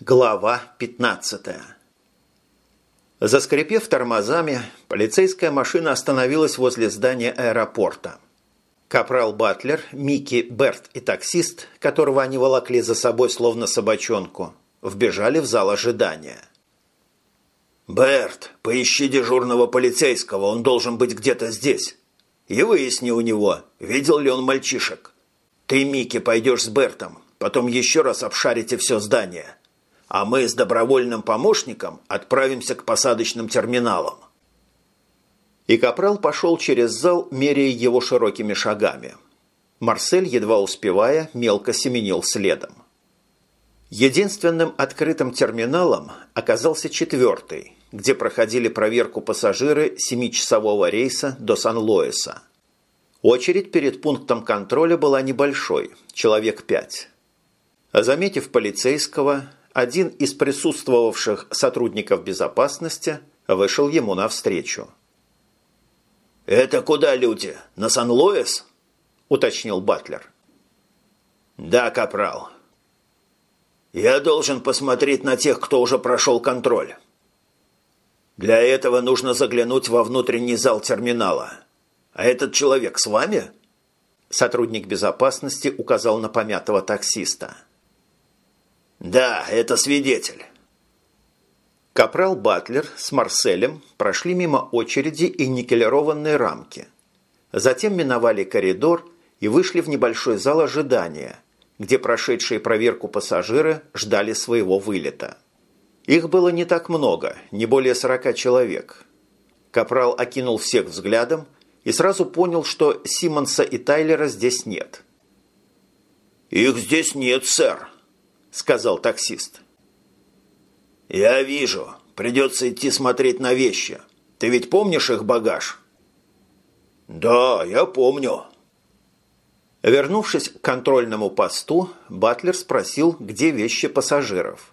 Глава 15 Заскрипев тормозами, полицейская машина остановилась возле здания аэропорта. Капрал Батлер, Микки, Берт и таксист, которого они волокли за собой словно собачонку, вбежали в зал ожидания. «Берт, поищи дежурного полицейского, он должен быть где-то здесь. И выясни у него, видел ли он мальчишек. Ты, Микки, пойдешь с Бертом, потом еще раз обшарите все здание» а мы с добровольным помощником отправимся к посадочным терминалам. И Капрал пошел через зал, меряя его широкими шагами. Марсель, едва успевая, мелко семенил следом. Единственным открытым терминалом оказался четвертый, где проходили проверку пассажиры семичасового рейса до Сан-Лоиса. Очередь перед пунктом контроля была небольшой, человек пять. Заметив полицейского, один из присутствовавших сотрудников безопасности вышел ему навстречу. «Это куда люди? На Сан-Луис?» – уточнил Батлер. «Да, капрал. Я должен посмотреть на тех, кто уже прошел контроль. Для этого нужно заглянуть во внутренний зал терминала. А этот человек с вами?» Сотрудник безопасности указал на помятого таксиста. «Да, это свидетель». Капрал Батлер с Марселем прошли мимо очереди и никелированной рамки. Затем миновали коридор и вышли в небольшой зал ожидания, где прошедшие проверку пассажиры ждали своего вылета. Их было не так много, не более 40 человек. Капрал окинул всех взглядом и сразу понял, что Симмонса и Тайлера здесь нет. «Их здесь нет, сэр», сказал таксист. «Я вижу. Придется идти смотреть на вещи. Ты ведь помнишь их багаж?» «Да, я помню». Вернувшись к контрольному посту, Батлер спросил, где вещи пассажиров.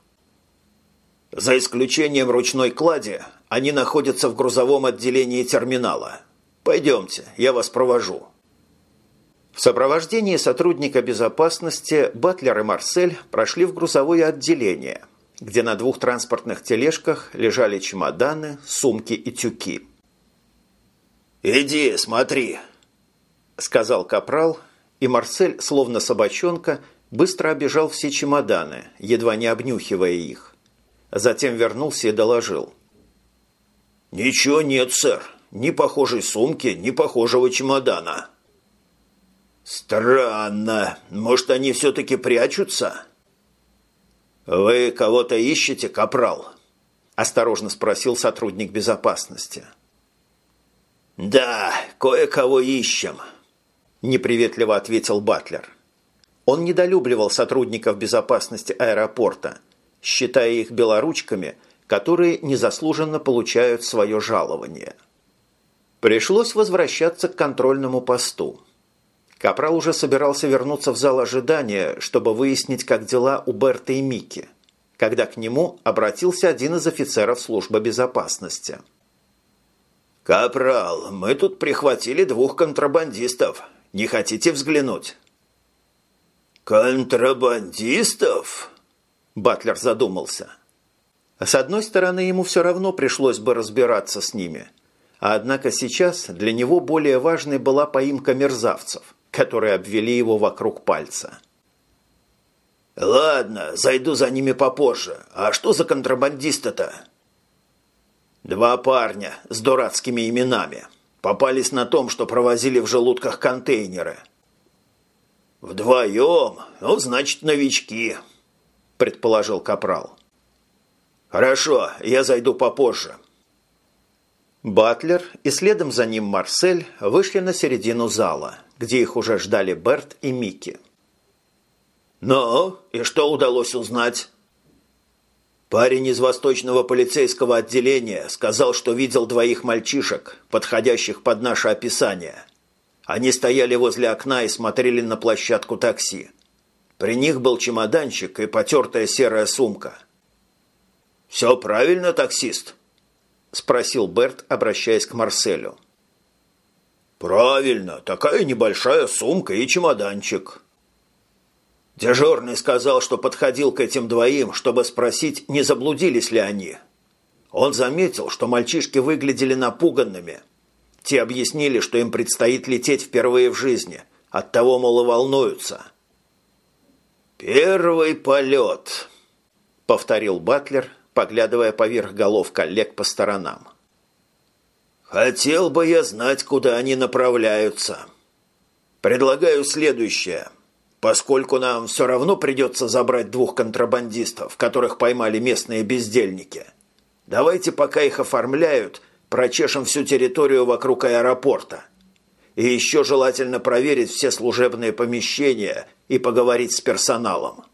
«За исключением ручной клади, они находятся в грузовом отделении терминала. Пойдемте, я вас провожу». В сопровождении сотрудника безопасности Батлер и Марсель прошли в грузовое отделение, где на двух транспортных тележках лежали чемоданы, сумки и тюки. «Иди, смотри», – сказал Капрал, и Марсель, словно собачонка, быстро обежал все чемоданы, едва не обнюхивая их. Затем вернулся и доложил. «Ничего нет, сэр. Ни похожей сумки, ни похожего чемодана». «Странно. Может, они все-таки прячутся?» «Вы кого-то ищете, капрал?» – осторожно спросил сотрудник безопасности. «Да, кое-кого ищем», – неприветливо ответил Батлер. Он недолюбливал сотрудников безопасности аэропорта, считая их белоручками, которые незаслуженно получают свое жалование. Пришлось возвращаться к контрольному посту – Капрал уже собирался вернуться в зал ожидания, чтобы выяснить, как дела у Берта и Микки, когда к нему обратился один из офицеров службы безопасности. «Капрал, мы тут прихватили двух контрабандистов. Не хотите взглянуть?» «Контрабандистов?» Батлер задумался. С одной стороны, ему все равно пришлось бы разбираться с ними. А однако сейчас для него более важной была поимка мерзавцев – которые обвели его вокруг пальца. «Ладно, зайду за ними попозже. А что за контрабандисты-то?» «Два парня с дурацкими именами. Попались на том, что провозили в желудках контейнеры». «Вдвоем? Ну, значит, новички», – предположил Капрал. «Хорошо, я зайду попозже». Батлер и следом за ним Марсель вышли на середину зала – где их уже ждали Берт и Микки. «Ну, и что удалось узнать?» Парень из восточного полицейского отделения сказал, что видел двоих мальчишек, подходящих под наше описание. Они стояли возле окна и смотрели на площадку такси. При них был чемоданчик и потертая серая сумка. «Все правильно, таксист?» – спросил Берт, обращаясь к Марселю. «Правильно, такая небольшая сумка и чемоданчик». Дежурный сказал, что подходил к этим двоим, чтобы спросить, не заблудились ли они. Он заметил, что мальчишки выглядели напуганными. Те объяснили, что им предстоит лететь впервые в жизни, оттого, мол, и волнуются. «Первый полет», — повторил Батлер, поглядывая поверх голов коллег по сторонам. «Хотел бы я знать, куда они направляются. Предлагаю следующее — Поскольку нам все равно придется забрать двух контрабандистов, которых поймали местные бездельники, давайте пока их оформляют, прочешем всю территорию вокруг аэропорта. И еще желательно проверить все служебные помещения и поговорить с персоналом.